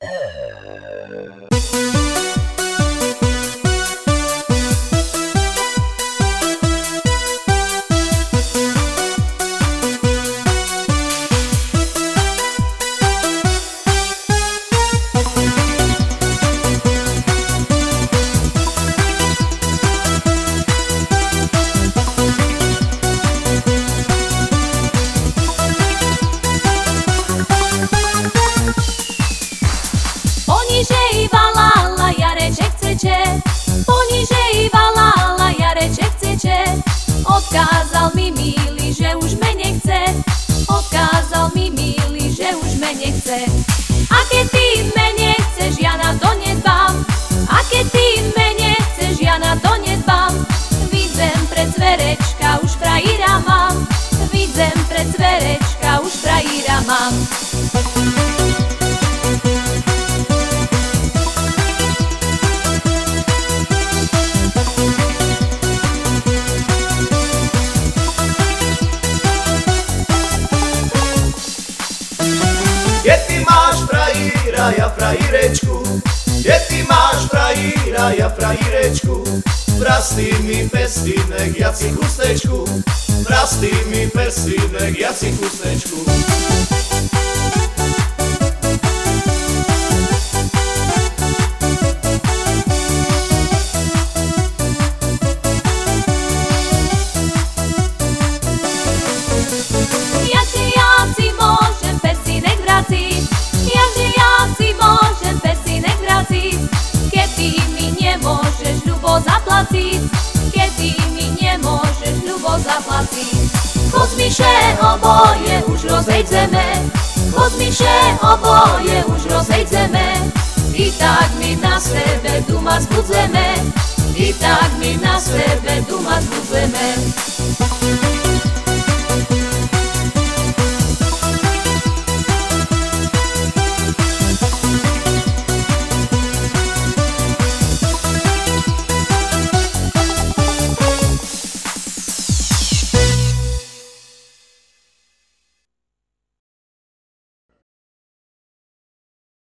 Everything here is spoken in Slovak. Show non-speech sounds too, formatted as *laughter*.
Ugh. *sighs* *sighs* Odkázal mi milý, že už me nechce. Odkázal mi milý, že už me nechce. A keď ty me nechceš, ja na to nedbám. A keď ty me nechceš, ja na to nedbám. Vidím pred zverečka, už frajíra mám. Vidím pred zverečka, ja frajíčku? Kde ty máš frajíra, ja frajíčku? Prastý mi pestinek, ja si chustečku Prastý mi pestinek, ja si chustečku Kozmiše oboje už rozejdzeme, kozmiše oboje už rozejdzeme, i tak my na sebe duma zbudzeme, i tak my na sebe duma zbudzeme.